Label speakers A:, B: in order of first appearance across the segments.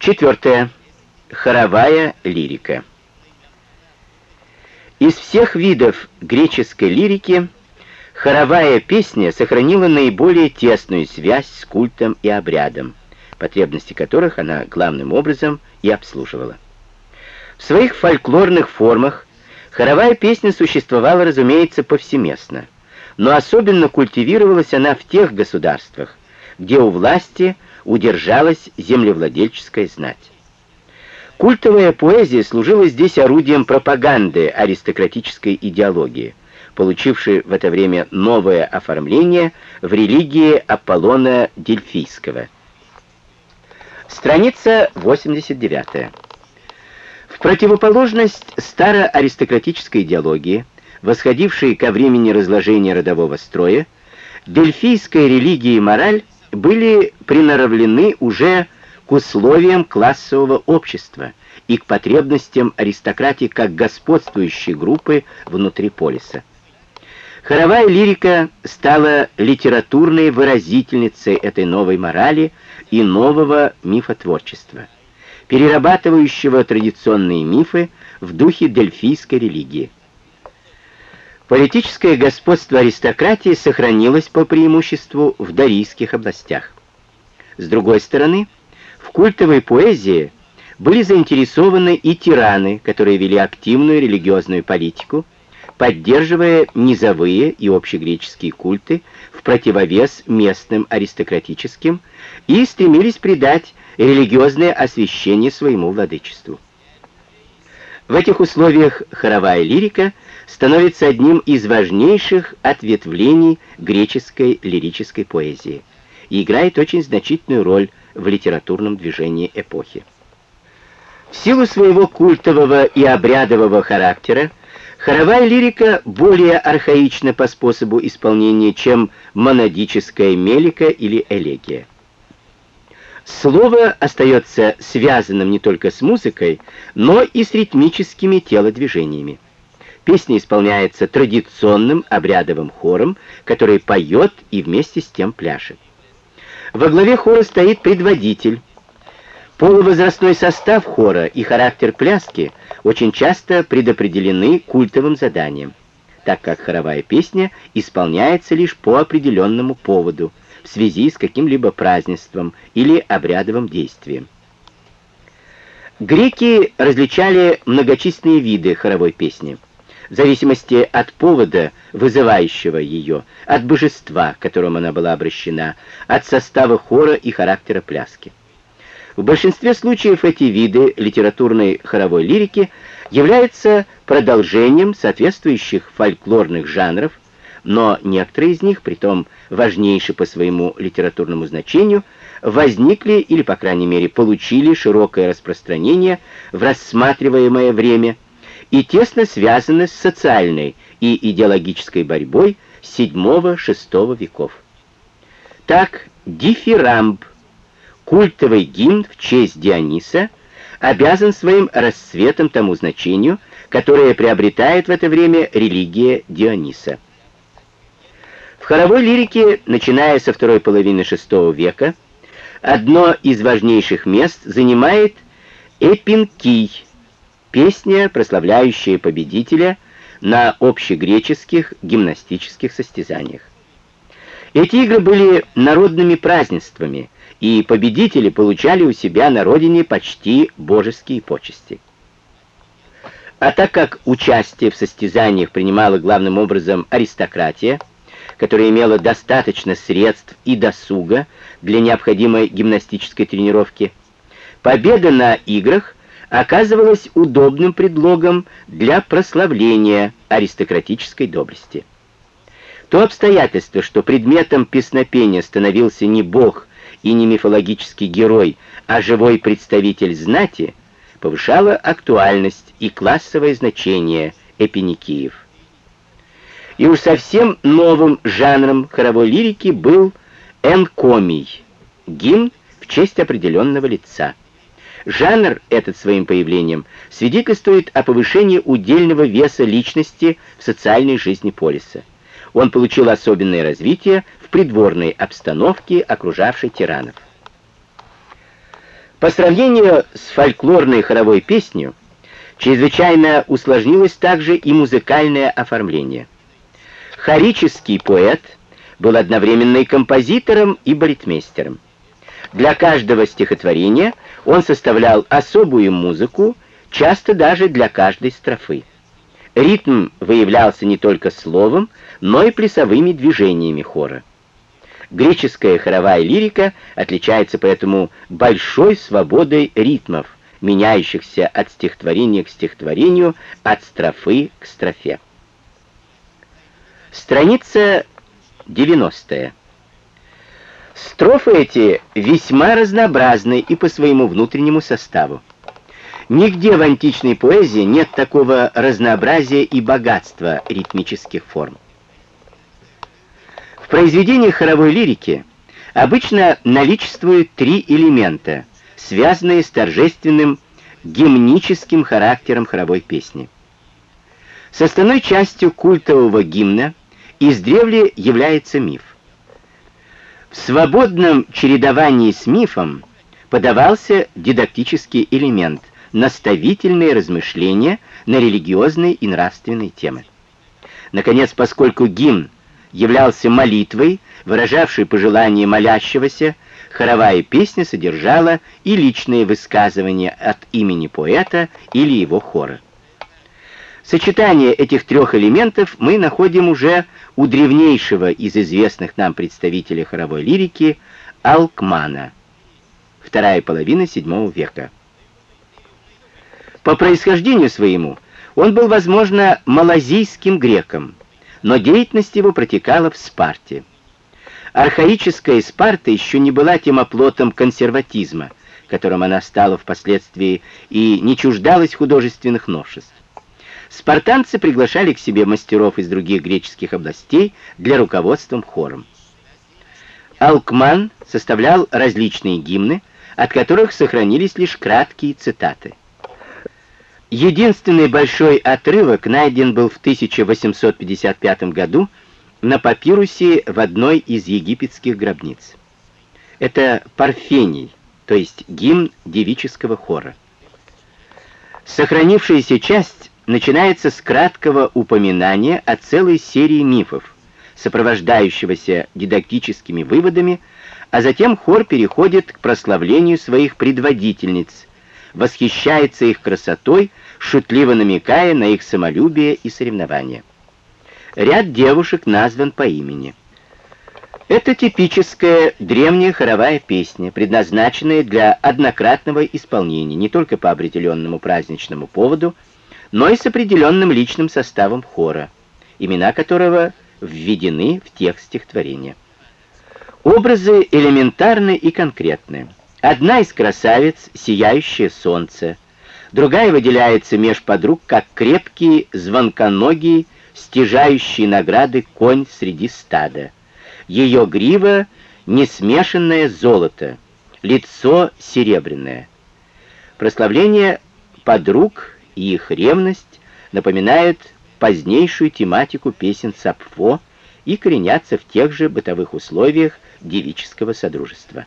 A: Четвертое. Хоровая лирика. Из всех видов греческой лирики хоровая песня сохранила наиболее тесную связь с культом и обрядом, потребности которых она главным образом и обслуживала. В своих фольклорных формах хоровая песня существовала, разумеется, повсеместно, но особенно культивировалась она в тех государствах, где у власти удержалась землевладельческая знать. Культовая поэзия служила здесь орудием пропаганды аристократической идеологии, получившей в это время новое оформление в религии Аполлона Дельфийского. Страница 89. В противоположность староаристократической идеологии, восходившей ко времени разложения родового строя, дельфийская религия и мораль были приноровлены уже к условиям классового общества и к потребностям аристократии как господствующей группы внутри полиса. Хоровая лирика стала литературной выразительницей этой новой морали и нового мифотворчества, перерабатывающего традиционные мифы в духе дельфийской религии. Политическое господство аристократии сохранилось по преимуществу в дарийских областях. С другой стороны, в культовой поэзии были заинтересованы и тираны, которые вели активную религиозную политику, поддерживая низовые и общегреческие культы в противовес местным аристократическим и стремились придать религиозное освящение своему владычеству. В этих условиях хоровая лирика становится одним из важнейших ответвлений греческой лирической поэзии и играет очень значительную роль в литературном движении эпохи. В силу своего культового и обрядового характера хоровая лирика более архаична по способу исполнения, чем монадическая мелика или элегия. Слово остается связанным не только с музыкой, но и с ритмическими телодвижениями. Песня исполняется традиционным обрядовым хором, который поет и вместе с тем пляшет. Во главе хора стоит предводитель. Полувозрастной состав хора и характер пляски очень часто предопределены культовым заданием, так как хоровая песня исполняется лишь по определенному поводу – в связи с каким-либо празднеством или обрядовым действием. Греки различали многочисленные виды хоровой песни, в зависимости от повода, вызывающего ее, от божества, к которому она была обращена, от состава хора и характера пляски. В большинстве случаев эти виды литературной хоровой лирики являются продолжением соответствующих фольклорных жанров, но некоторые из них, притом важнейшие по своему литературному значению, возникли или, по крайней мере, получили широкое распространение в рассматриваемое время и тесно связаны с социальной и идеологической борьбой VII-VI веков. Так, дифирамб, культовый гимн в честь Диониса, обязан своим расцветом тому значению, которое приобретает в это время религия Диониса. Хоровой лирике, начиная со второй половины VI века, одно из важнейших мест занимает эпинкий, песня, прославляющая победителя на общегреческих гимнастических состязаниях. Эти игры были народными празднествами, и победители получали у себя на родине почти божеские почести. А так как участие в состязаниях принимала главным образом аристократия, которая имела достаточно средств и досуга для необходимой гимнастической тренировки, победа на играх оказывалась удобным предлогом для прославления аристократической доблести. То обстоятельство, что предметом песнопения становился не бог и не мифологический герой, а живой представитель знати, повышало актуальность и классовое значение эпиникиев. И уж совсем новым жанром хоровой лирики был энкомий, гимн в честь определенного лица. Жанр этот своим появлением свидетельствует о повышении удельного веса личности в социальной жизни полиса. Он получил особенное развитие в придворной обстановке, окружавшей тиранов. По сравнению с фольклорной хоровой песней, чрезвычайно усложнилось также и музыкальное оформление. Хорический поэт был одновременно и композитором, и балетмейстером. Для каждого стихотворения он составлял особую музыку, часто даже для каждой строфы. Ритм выявлялся не только словом, но и плясовыми движениями хора. Греческая хоровая лирика отличается поэтому большой свободой ритмов, меняющихся от стихотворения к стихотворению, от строфы к строфе. Страница 90. Строфы эти весьма разнообразны и по своему внутреннему составу. Нигде в античной поэзии нет такого разнообразия и богатства ритмических форм. В произведениях хоровой лирики обычно наличествуют три элемента, связанные с торжественным гимническим характером хоровой песни. Составной частью культового гимна издревле является миф. В свободном чередовании с мифом подавался дидактический элемент, наставительные размышления на религиозные и нравственные темы. Наконец, поскольку гимн являлся молитвой, выражавшей пожелание молящегося, хоровая песня содержала и личные высказывания от имени поэта или его хора. Сочетание этих трех элементов мы находим уже у древнейшего из известных нам представителей хоровой лирики Алкмана, вторая половина VII века. По происхождению своему он был, возможно, малазийским греком, но деятельность его протекала в Спарте. Архаическая Спарта еще не была тем оплотом консерватизма, которым она стала впоследствии, и не чуждалась художественных новшеств. Спартанцы приглашали к себе мастеров из других греческих областей для руководства хором. Алкман составлял различные гимны, от которых сохранились лишь краткие цитаты. Единственный большой отрывок найден был в 1855 году на папирусе в одной из египетских гробниц. Это Парфений, то есть гимн девического хора. Сохранившаяся часть начинается с краткого упоминания о целой серии мифов, сопровождающегося дидактическими выводами, а затем хор переходит к прославлению своих предводительниц, восхищается их красотой, шутливо намекая на их самолюбие и соревнования. Ряд девушек назван по имени. Это типическая древняя хоровая песня, предназначенная для однократного исполнения не только по определенному праздничному поводу, но и с определенным личным составом хора, имена которого введены в текст стихотворения. Образы элементарны и конкретны. Одна из красавиц — сияющее солнце, другая выделяется меж подруг, как крепкий, звонконогий, стяжающий награды конь среди стада. Ее грива — несмешанное золото, лицо серебряное. Прославление подруг и их ревность напоминают позднейшую тематику песен Сапфо и коренятся в тех же бытовых условиях девического содружества.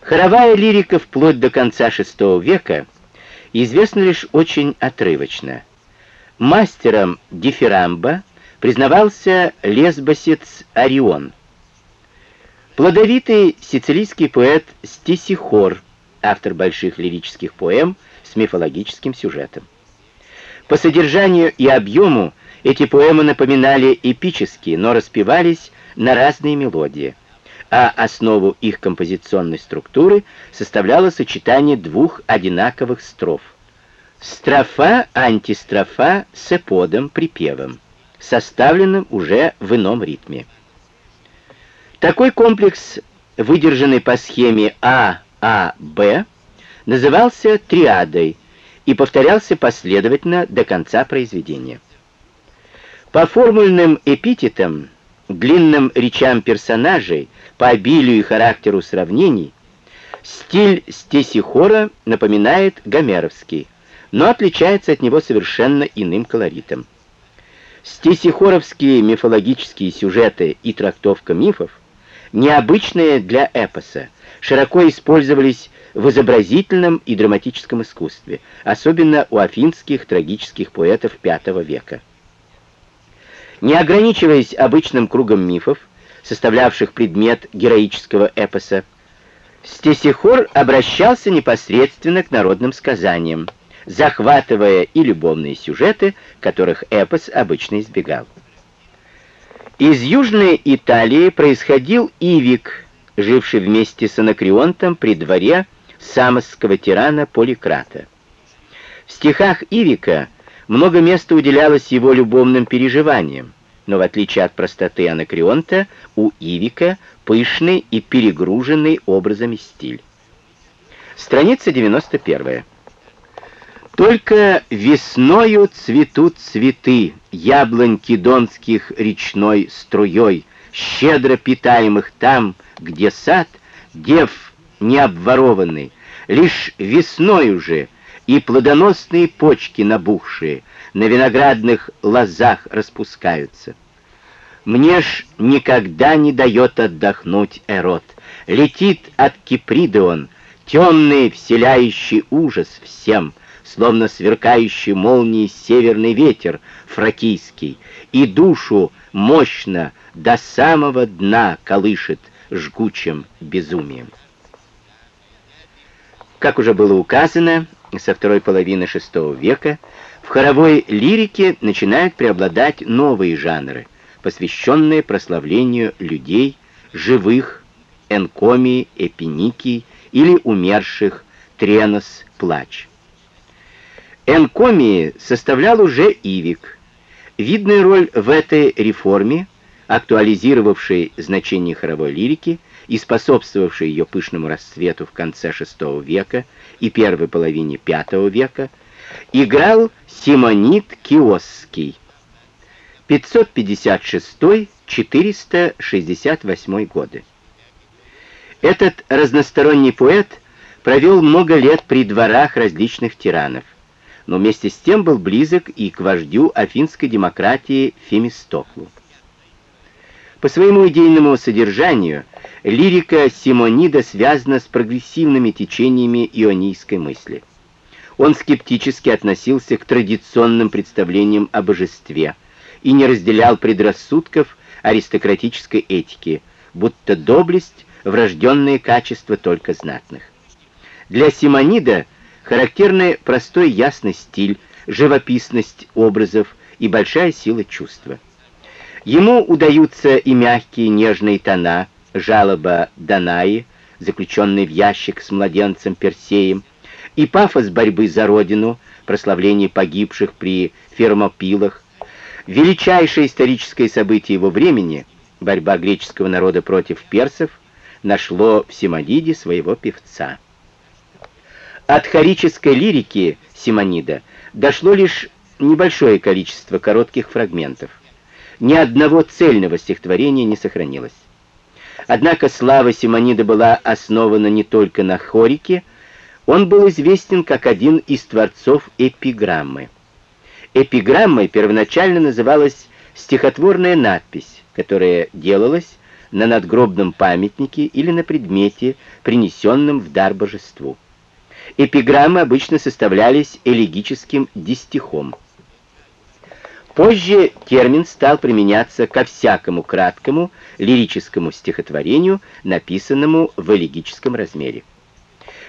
A: Хоровая лирика вплоть до конца VI века известна лишь очень отрывочно. Мастером дифирамба признавался лесбосец Орион. Плодовитый сицилийский поэт Стисихор, автор больших лирических поэм с мифологическим сюжетом. По содержанию и объему эти поэмы напоминали эпические, но распевались на разные мелодии а основу их композиционной структуры составляло сочетание двух одинаковых строф. Строфа, антистрофа с эподом, припевом, составленным уже в ином ритме. Такой комплекс, выдержанный по схеме А-А-Б, назывался триадой и повторялся последовательно до конца произведения. По формульным эпитетам длинным речам персонажей, по обилию и характеру сравнений, стиль Стесихора напоминает гомеровский, но отличается от него совершенно иным колоритом. Стесихоровские мифологические сюжеты и трактовка мифов необычные для эпоса, широко использовались в изобразительном и драматическом искусстве, особенно у афинских трагических поэтов V века. Не ограничиваясь обычным кругом мифов, составлявших предмет героического эпоса, Стесихор обращался непосредственно к народным сказаниям, захватывая и любовные сюжеты, которых эпос обычно избегал. Из Южной Италии происходил Ивик, живший вместе с Анакреонтом при дворе самосского тирана Поликрата. В стихах Ивика много места уделялось его любовным переживаниям, но в отличие от простоты Анакреонта, у Ивика пышный и перегруженный образами стиль. Страница 91. Только весною цветут цветы, яблоньки донских речной струей, щедро питаемых там, где сад, дев не обворованный, лишь весной уже и плодоносные почки набухшие на виноградных лозах распускаются. Мне ж никогда не дает отдохнуть Эрот. Летит от Киприда темный, вселяющий ужас всем, словно сверкающий молнией северный ветер фракийский, и душу мощно до самого дна колышет жгучим безумием. Как уже было указано, со второй половины VI века в хоровой лирике начинают преобладать новые жанры, посвященные прославлению людей, живых, энкомии, эпиники или умерших, тренос, плач. Энкомии составлял уже Ивик. Видную роль в этой реформе, актуализировавшей значение хоровой лирики и способствовавшей ее пышному расцвету в конце VI века и первой половине V века, играл Симонид Киосский, 556-468 годы. Этот разносторонний поэт провел много лет при дворах различных тиранов, но вместе с тем был близок и к вождю афинской демократии Фемистоклу. По своему идейному содержанию лирика Симонида связана с прогрессивными течениями ионийской мысли. Он скептически относился к традиционным представлениям о божестве – и не разделял предрассудков аристократической этики, будто доблесть — врожденные качества только знатных. Для Симонида характерны простой ясный стиль, живописность образов и большая сила чувства. Ему удаются и мягкие нежные тона, жалоба Данаи, заключенный в ящик с младенцем Персеем, и пафос борьбы за родину, прославление погибших при фермопилах, Величайшее историческое событие его времени, борьба греческого народа против персов, нашло в Симониде своего певца. От хорической лирики Симонида дошло лишь небольшое количество коротких фрагментов. Ни одного цельного стихотворения не сохранилось. Однако слава Симонида была основана не только на хорике, он был известен как один из творцов эпиграммы. Эпиграммой первоначально называлась стихотворная надпись, которая делалась на надгробном памятнике или на предмете, принесенном в дар божеству. Эпиграммы обычно составлялись элегическим дистихом. Позже термин стал применяться ко всякому краткому лирическому стихотворению, написанному в элегическом размере.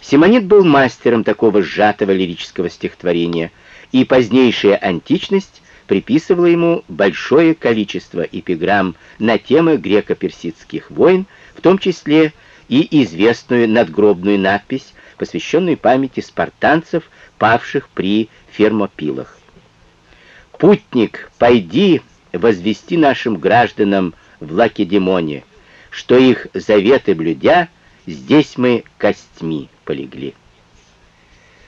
A: Симонид был мастером такого сжатого лирического стихотворения – и позднейшая античность приписывала ему большое количество эпиграмм на темы греко-персидских войн, в том числе и известную надгробную надпись, посвященную памяти спартанцев, павших при фермопилах. «Путник, пойди возвести нашим гражданам в Лакедемоне, что их заветы блюдя, здесь мы костьми полегли».